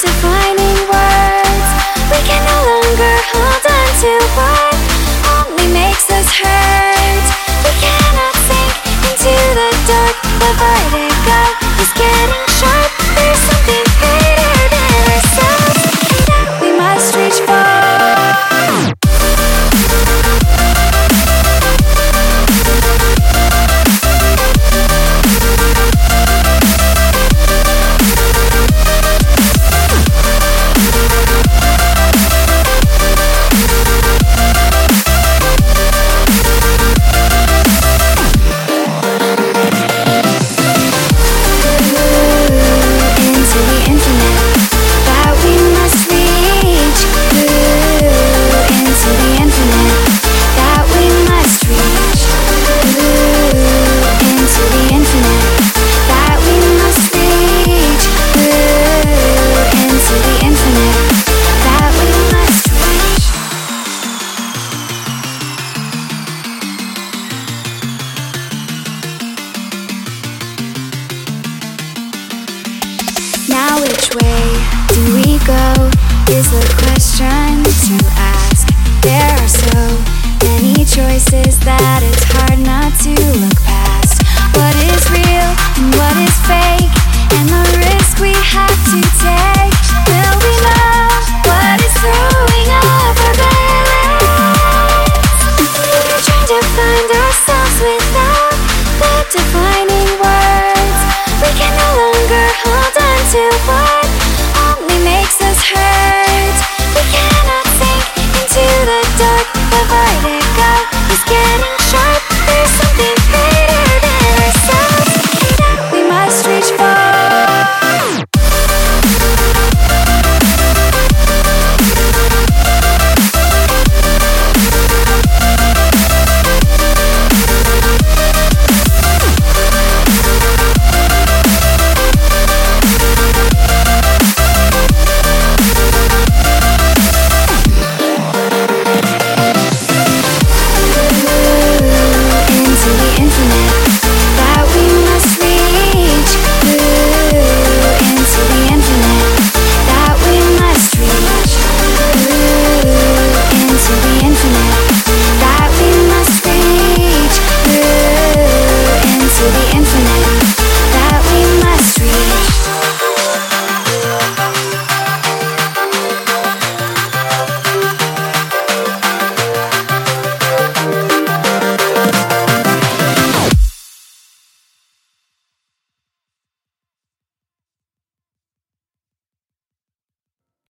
defining words. We can no longer hold on to what only makes us hurt. We cannot sink into the dark. The vertigo is getting way do we go is the question to ask. There are so many choices that it's hard not to look past. What is real and what is fake, and the risk we have to take. Will we know what is throwing off our balance? We're trying to find ourselves without the defining words. We can no longer hold on to what head.